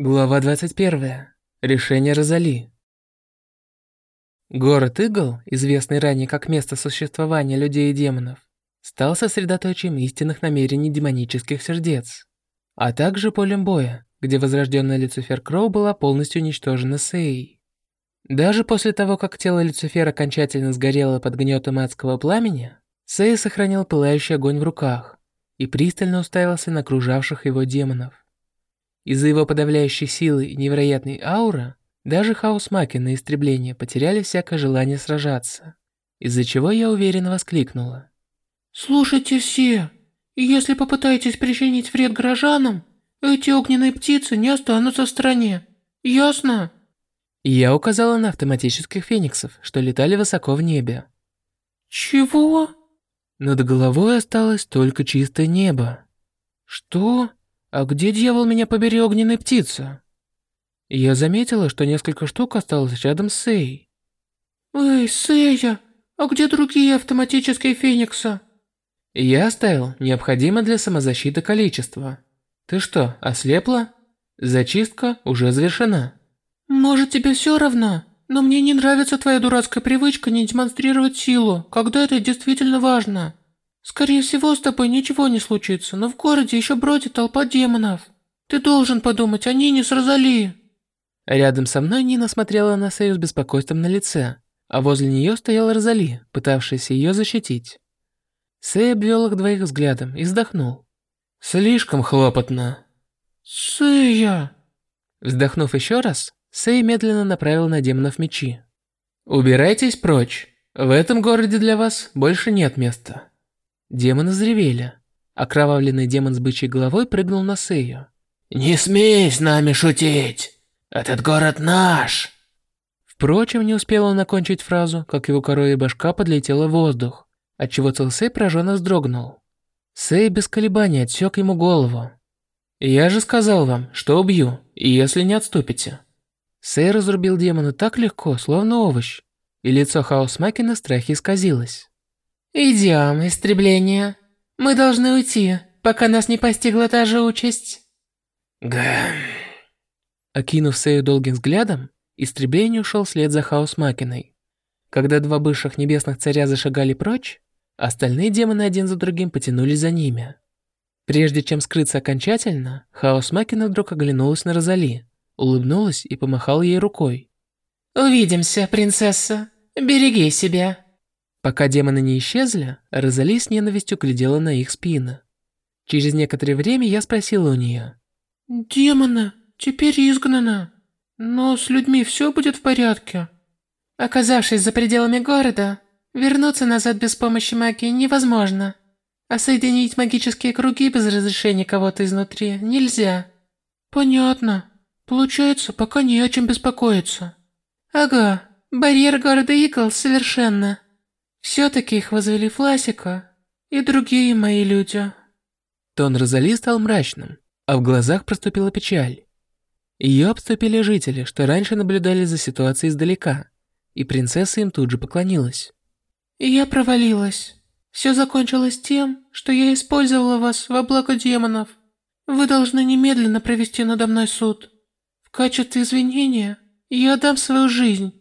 Глава 21. Решение Розали. Город Игл, известный ранее как место существования людей и демонов, стал сосредоточием истинных намерений демонических сердец, а также полем боя, где возрожденная Люцифер Кроу была полностью уничтожена Сеей. Даже после того, как тело Люцифера окончательно сгорело под гнетом адского пламени, Сея сохранил пылающий огонь в руках и пристально уставился на окружавших его демонов. Из-за его подавляющей силы и невероятной ауры, даже хаос Маки на истребление потеряли всякое желание сражаться, из-за чего я уверенно воскликнула. «Слушайте все, если попытаетесь причинить вред горожанам, эти огненные птицы не останутся в стране, ясно?» Я указала на автоматических фениксов, что летали высоко в небе. «Чего?» Над головой осталось только чистое небо. «Что?» «А где, дьявол, меня побери, огненная птица?» Я заметила, что несколько штук осталось рядом с Сей. «Эй, Сэя, а где другие автоматические фениксы?» Я оставил необходимое для самозащиты количество. Ты что, ослепла? Зачистка уже завершена. Может тебе все равно, но мне не нравится твоя дурацкая привычка не демонстрировать силу, когда это действительно важно. Скорее всего, с тобой ничего не случится, но в городе еще бродит толпа демонов. Ты должен подумать, они не с Розали. Рядом со мной Нина смотрела на Сею с беспокойством на лице, а возле нее стояла Розали, пытавшаяся ее защитить. Сей обвел их двоих взглядом и вздохнул. «Слишком хлопотно». «Сэя!» Вздохнув еще раз, Сей медленно направил на демонов мечи. «Убирайтесь прочь. В этом городе для вас больше нет места». Демоны взревели. Окровавленный демон с бычьей головой прыгнул на Сею. «Не смей с нами шутить! Этот город наш!» Впрочем, не успел он окончить фразу, как его коровья башка подлетела в воздух, отчего Целсей пораженно вздрогнул. Сей без колебаний отсек ему голову. «Я же сказал вам, что убью, если не отступите». Сей разрубил демона так легко, словно овощ, и лицо Хаос Маки на страхе исказилось. «Идем, истребление. Мы должны уйти, пока нас не постигла та же участь». Га. Окинув Сею долгим взглядом, истребление ушел вслед за Хаос Макиной. Когда два бывших небесных царя зашагали прочь, остальные демоны один за другим потянулись за ними. Прежде чем скрыться окончательно, Хаос Макина вдруг оглянулась на Розали, улыбнулась и помахала ей рукой. «Увидимся, принцесса. Береги себя». Пока демоны не исчезли, Розали с ненавистью глядела на их спины. Через некоторое время я спросила у нее. «Демоны теперь изгнаны, но с людьми все будет в порядке?» Оказавшись за пределами города, вернуться назад без помощи магии невозможно. А соединить магические круги без разрешения кого-то изнутри нельзя. Понятно. Получается, пока не о чем беспокоиться. Ага, барьер города Игл совершенно. Все-таки их возвели Фласика и другие мои люди. Тон Розали стал мрачным, а в глазах проступила печаль. Ее обступили жители, что раньше наблюдали за ситуацией издалека, и принцесса им тут же поклонилась. «Я провалилась. Все закончилось тем, что я использовала вас во благо демонов. Вы должны немедленно провести надо мной суд. В качестве извинения я отдам свою жизнь».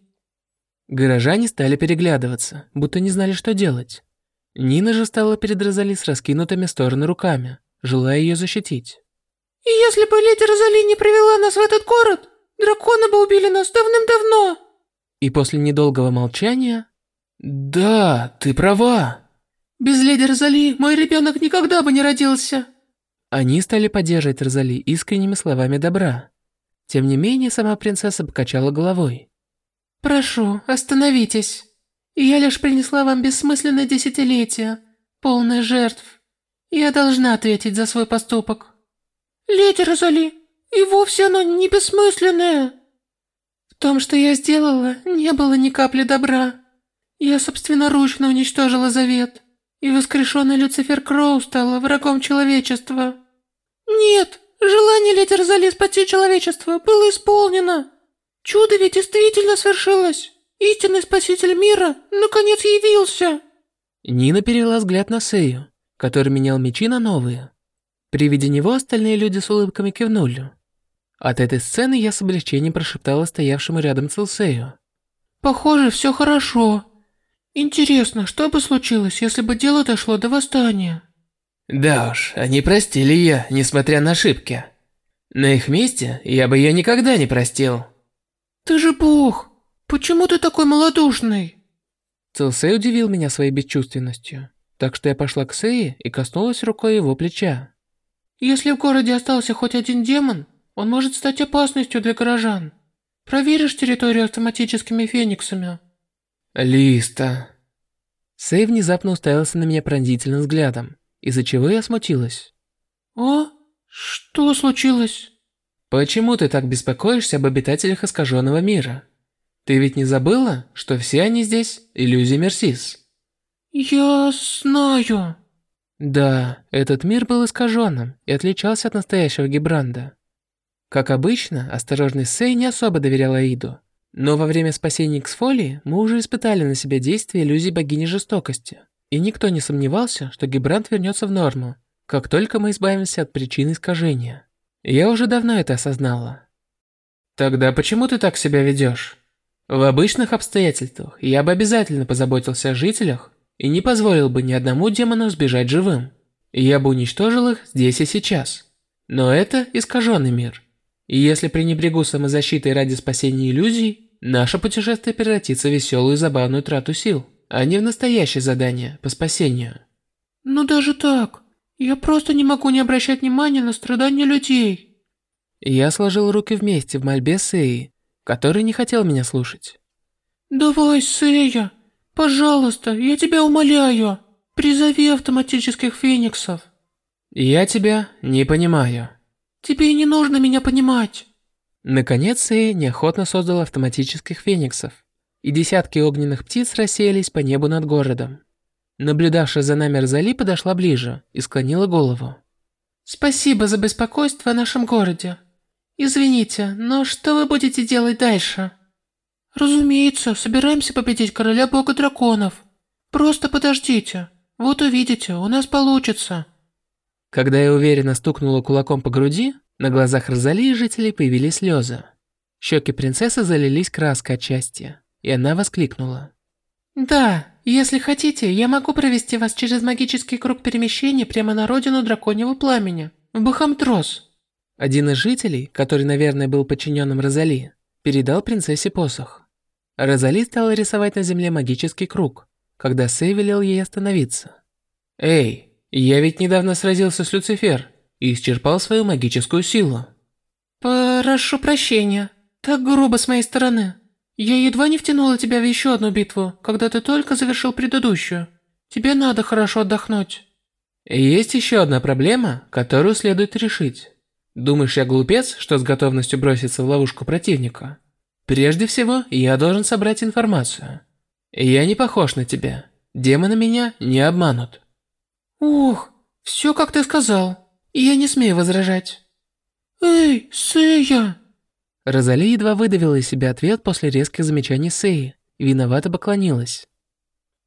Горожане стали переглядываться, будто не знали, что делать. Нина же стала перед Розали с раскинутыми стороны руками, желая ее защитить. «И если бы леди Розали не привела нас в этот город, драконы бы убили нас давным-давно!» И после недолгого молчания... «Да, ты права!» «Без леди Розали мой ребенок никогда бы не родился!» Они стали поддерживать Розали искренними словами добра. Тем не менее, сама принцесса покачала головой. «Прошу, остановитесь. Я лишь принесла вам бессмысленное десятилетие, полное жертв. Я должна ответить за свой поступок». «Леди Розали, и вовсе оно не бессмысленное». «В том, что я сделала, не было ни капли добра. Я собственноручно уничтожила завет, и воскрешенный Люцифер Кроу стала врагом человечества». «Нет, желание леди Розали спасти человечество было исполнено». Чудо ведь действительно свершилось. Истинный спаситель мира наконец явился. Нина перевела взгляд на Сею, который менял мечи на новые. При виде него остальные люди с улыбками кивнули. От этой сцены я с облегчением прошептала стоявшему рядом Целсею. Похоже, все хорошо. Интересно, что бы случилось, если бы дело дошло до восстания? Да уж, они простили ее, несмотря на ошибки. На их месте я бы ее никогда не простил. Ты же бог! Почему ты такой малодушный? Целсей удивил меня своей бесчувственностью, так что я пошла к Сее и коснулась рукой его плеча. Если в городе остался хоть один демон, он может стать опасностью для горожан. Проверишь территорию автоматическими фениксами? Листа. Сей внезапно уставился на меня пронзительным взглядом, из-за чего я смутилась. «О, что случилось?» «Почему ты так беспокоишься об обитателях искаженного мира? Ты ведь не забыла, что все они здесь – иллюзия Мерсис?» «Я знаю». Да, этот мир был искаженным и отличался от настоящего Гибранда. Как обычно, осторожный Сей не особо доверял Аиду. Но во время спасения Ксфолии мы уже испытали на себе действие иллюзий богини жестокости. И никто не сомневался, что Гибрант вернется в норму, как только мы избавимся от причины искажения. Я уже давно это осознала. Тогда почему ты так себя ведешь? В обычных обстоятельствах я бы обязательно позаботился о жителях и не позволил бы ни одному демону сбежать живым. Я бы уничтожил их здесь и сейчас. Но это искаженный мир. И если пренебрегу самозащитой ради спасения иллюзий, наше путешествие превратится в веселую и забавную трату сил а не в настоящее задание по спасению. Ну даже так. Я просто не могу не обращать внимания на страдания людей. Я сложил руки вместе в мольбе Сеи, который не хотел меня слушать. Давай, Сея, пожалуйста, я тебя умоляю, призови автоматических фениксов. Я тебя не понимаю. Тебе не нужно меня понимать. Наконец Сея неохотно создал автоматических фениксов и десятки огненных птиц рассеялись по небу над городом. Наблюдавшая за нами Розали подошла ближе и склонила голову. «Спасибо за беспокойство о нашем городе. Извините, но что вы будете делать дальше?» «Разумеется, собираемся победить короля бога драконов. Просто подождите, вот увидите, у нас получится». Когда я уверенно стукнула кулаком по груди, на глазах Розали и жителей появились слезы. Щеки принцессы залились краской от счастья и она воскликнула. «Да, если хотите, я могу провести вас через магический круг перемещения прямо на родину драконьего пламени, в Бахамтрос». Один из жителей, который, наверное, был подчиненным Розали, передал принцессе посох. Розали стала рисовать на земле магический круг, когда Сей велел ей остановиться. «Эй, я ведь недавно сразился с Люцифер и исчерпал свою магическую силу». «Прошу прощения, так грубо с моей стороны». Я едва не втянула тебя в еще одну битву, когда ты только завершил предыдущую. Тебе надо хорошо отдохнуть. Есть еще одна проблема, которую следует решить. Думаешь, я глупец, что с готовностью броситься в ловушку противника? Прежде всего, я должен собрать информацию. Я не похож на тебя. Демоны меня не обманут. Ух, все как ты сказал. Я не смею возражать. Эй, Сэя! Розали едва выдавила из себя ответ после резких замечаний Сеи виновато поклонилась.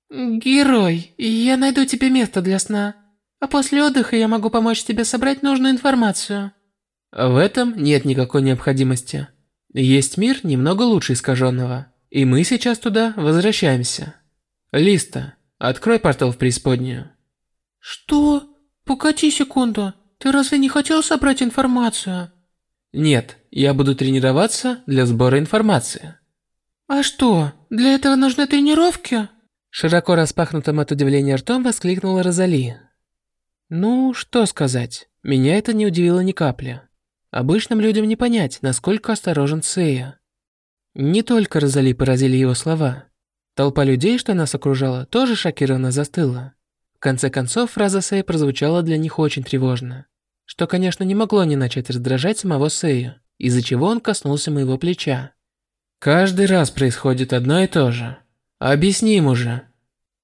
«Герой, я найду тебе место для сна, а после отдыха я могу помочь тебе собрать нужную информацию». В этом нет никакой необходимости. Есть мир немного лучше искаженного, и мы сейчас туда возвращаемся. Листа, открой портал в преисподнюю. Что? Погоди секунду, ты разве не хотел собрать информацию? Нет, я буду тренироваться для сбора информации. А что, для этого нужны тренировки? Широко распахнутым от удивления ртом воскликнула Розали. Ну, что сказать, меня это не удивило ни капли. Обычным людям не понять, насколько осторожен Сея. Не только Розали поразили его слова. Толпа людей, что нас окружала, тоже шокированно застыла. В конце концов, фраза Сея прозвучала для них очень тревожно что, конечно, не могло не начать раздражать самого Сэю, из-за чего он коснулся моего плеча. «Каждый раз происходит одно и то же. Объясни ему же».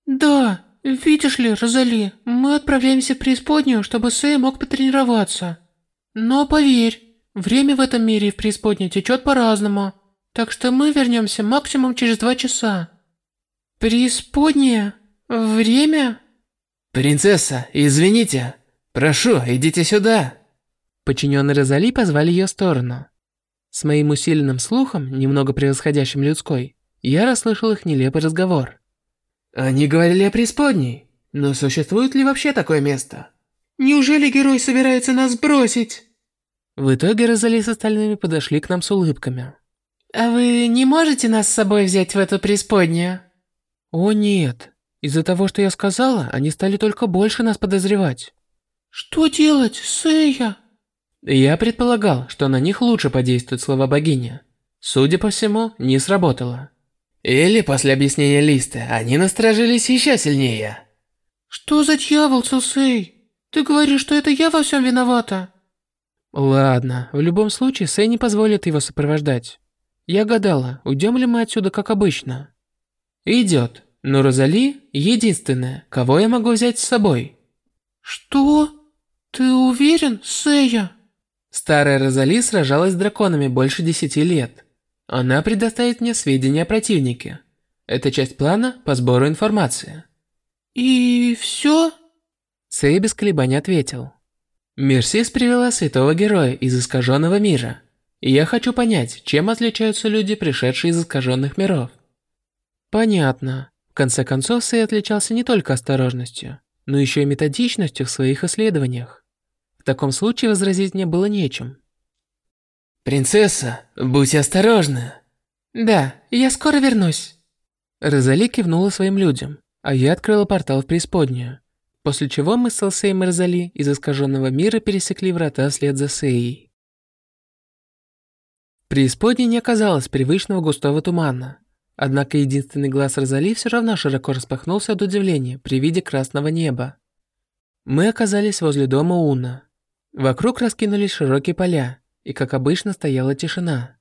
«Да, видишь ли, Розали, мы отправляемся в преисподнюю, чтобы Сэй мог потренироваться. Но поверь, время в этом мире и в преисподней течет по-разному, так что мы вернемся максимум через два часа». «Преисподняя? Время?» «Принцесса, извините, «Прошу, идите сюда!» Подчиненные Розали позвали ее в сторону, С моим усиленным слухом, немного превосходящим людской, я расслышал их нелепый разговор. Они говорили о преисподней, но существует ли вообще такое место? Неужели герой собирается нас бросить? В итоге Розали с остальными подошли к нам с улыбками. А вы не можете нас с собой взять в эту преисподнюю? О нет, из-за того, что я сказала, они стали только больше нас подозревать. Что делать, Сэя? Я предполагал, что на них лучше подействуют слова богини. Судя по всему, не сработало. Или после объяснения Листа они насторожились еще сильнее. Что за дьявол, Сусей? Ты говоришь, что это я во всем виновата? Ладно, в любом случае Сэй не позволит его сопровождать. Я гадала, уйдем ли мы отсюда как обычно. Идет, но Розали единственная, кого я могу взять с собой. Что? Ты уверен, Сэя? Старая Розали сражалась с драконами больше десяти лет. Она предоставит мне сведения о противнике. Это часть плана по сбору информации. И все? Сэй без колебаний ответил. Мерсис привела святого героя из искаженного мира. И я хочу понять, чем отличаются люди, пришедшие из искаженных миров. Понятно. В конце концов, Сэй отличался не только осторожностью, но еще и методичностью в своих исследованиях. В таком случае возразить мне было нечем. «Принцесса, будь осторожна!» «Да, я скоро вернусь!» Розали кивнула своим людям, а я открыла портал в преисподнюю, после чего мы с Элсеем и Розали из искаженного мира пересекли врата вслед за Сеей. Преисподней не оказалось привычного густого тумана, однако единственный глаз Розали все равно широко распахнулся от удивления при виде красного неба. Мы оказались возле дома Уна. Вокруг раскинулись широкие поля, и, как обычно, стояла тишина.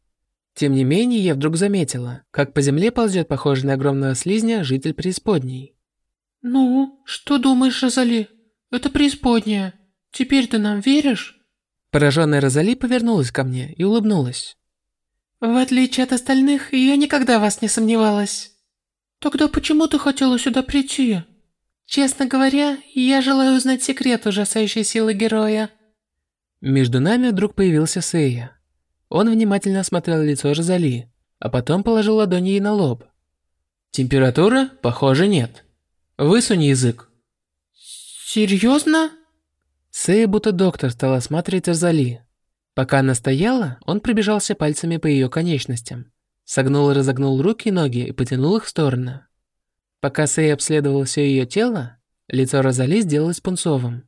Тем не менее, я вдруг заметила, как по земле ползет похожий на огромного слизня житель преисподней. «Ну, что думаешь, Розали? Это преисподняя. Теперь ты нам веришь?» Пораженная Розали повернулась ко мне и улыбнулась. «В отличие от остальных, я никогда вас не сомневалась». «Тогда почему ты хотела сюда прийти?» «Честно говоря, я желаю узнать секрет ужасающей силы героя». Между нами вдруг появился Сейя. Он внимательно осмотрел лицо Розали, а потом положил ладонь ей на лоб. Температура? Похоже, нет. Высунь язык. Серьезно? Сейя будто доктор стал осматривать Розали. Пока она стояла, он пробежался пальцами по ее конечностям. Согнул и разогнул руки и ноги и потянул их в стороны. Пока Сэй обследовал все ее тело, лицо Розали сделалось пунцовым.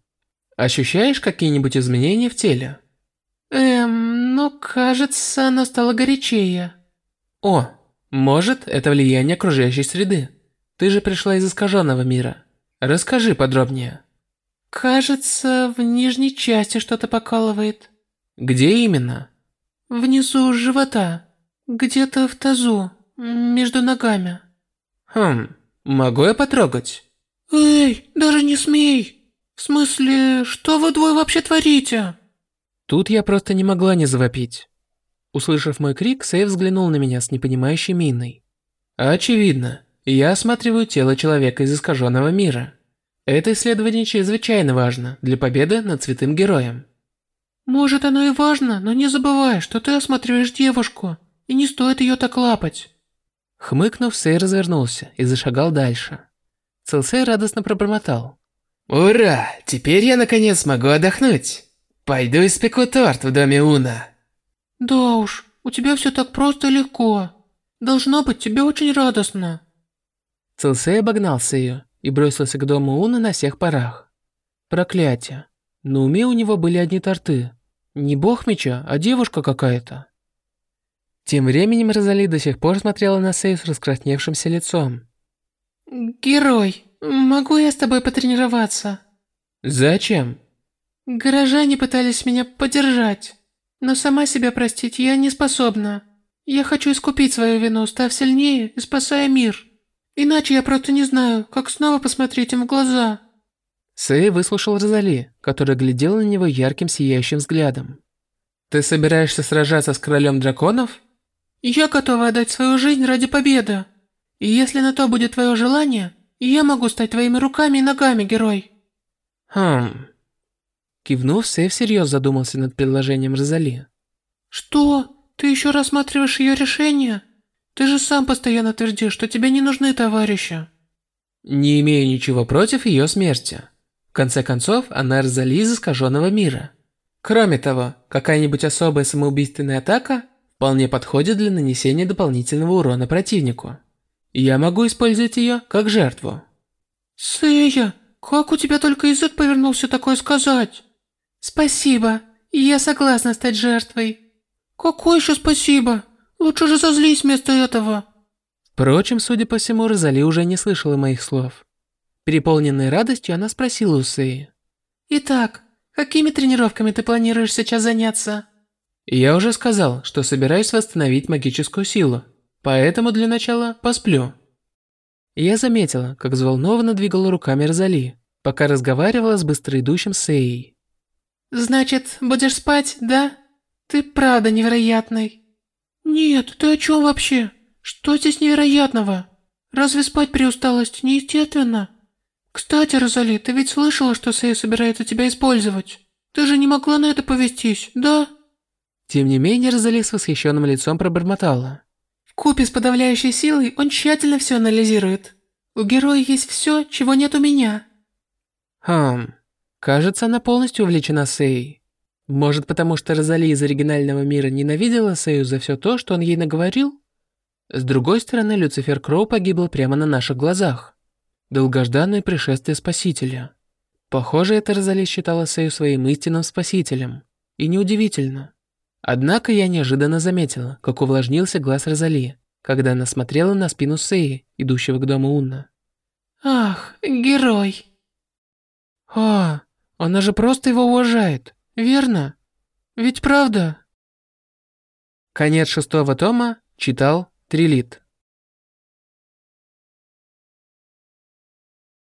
Ощущаешь какие-нибудь изменения в теле? Эм, ну, кажется, оно стало горячее. О, может, это влияние окружающей среды. Ты же пришла из искаженного мира. Расскажи подробнее. Кажется, в нижней части что-то покалывает. Где именно? Внизу живота. Где-то в тазу. Между ногами. Хм, могу я потрогать? Эй, даже не смей! В смысле, что вы двое вообще творите? Тут я просто не могла не завопить. Услышав мой крик, Сэй взглянул на меня с непонимающей миной. Очевидно, я осматриваю тело человека из искаженного мира. Это исследование чрезвычайно важно для победы над святым героем. Может оно и важно, но не забывай, что ты осматриваешь девушку, и не стоит ее так лапать. Хмыкнув, Сэй развернулся и зашагал дальше. Целсей радостно пробормотал. Ура! Теперь я наконец смогу отдохнуть. Пойду испеку торт в доме Уна. Да уж, у тебя все так просто и легко. Должно быть тебе очень радостно. Целсей обогнался ее и бросился к дому Уна на всех парах. Проклятие. На уме у него были одни торты. Не бог меча, а девушка какая-то. Тем временем Розали до сих пор смотрела на Сей с раскрасневшимся лицом. Герой, могу я с тобой потренироваться? Зачем? Горожане пытались меня поддержать, но сама себя простить я не способна. Я хочу искупить свою вину, став сильнее и спасая мир. Иначе я просто не знаю, как снова посмотреть им в глаза. Сэй выслушал Розали, которая глядела на него ярким сияющим взглядом. «Ты собираешься сражаться с королем драконов?» «Я готова отдать свою жизнь ради победы. И если на то будет твое желание, я могу стать твоими руками и ногами, герой». «Хм...» Кивнув, Сэй всерьез задумался над предложением Розали. «Что? Ты еще рассматриваешь ее решение? Ты же сам постоянно твердишь, что тебе не нужны товарищи. Не имею ничего против ее смерти. В конце концов, она Розали из искаженного мира. Кроме того, какая-нибудь особая самоубийственная атака вполне подходит для нанесения дополнительного урона противнику. Я могу использовать ее как жертву. Сэя, как у тебя только язык повернулся такое сказать? Спасибо, я согласна стать жертвой. Какое еще спасибо? Лучше же зазлись вместо этого. Впрочем, судя по всему, Розали уже не слышала моих слов. Переполненной радостью, она спросила у Сэи. Итак, какими тренировками ты планируешь сейчас заняться? Я уже сказал, что собираюсь восстановить магическую силу, поэтому для начала посплю. Я заметила, как взволнованно двигала руками Розали, пока разговаривала с быстроидущим Сеей. «Значит, будешь спать, да? Ты правда невероятный». «Нет, ты о чем вообще? Что здесь невероятного? Разве спать при усталости неестественно? Кстати, Розали, ты ведь слышала, что Сэй собирается тебя использовать? Ты же не могла на это повестись, да?» Тем не менее, Розали с восхищенным лицом пробормотала. Купе с подавляющей силой он тщательно все анализирует. У героя есть все, чего нет у меня. Хм, кажется, она полностью увлечена Сэй. Может, потому что Розали из оригинального мира ненавидела Сэю за все то, что он ей наговорил? С другой стороны, Люцифер Кроу погибл прямо на наших глазах. Долгожданное пришествие Спасителя. Похоже, это Розали считала Сэю своим истинным спасителем. И неудивительно. Однако я неожиданно заметила, как увлажнился глаз Розали, когда она смотрела на спину Сэи, идущего к дому Унна. «Ах, герой!» «А, она же просто его уважает!» Верно? Ведь правда? Конец шестого тома читал Трилит.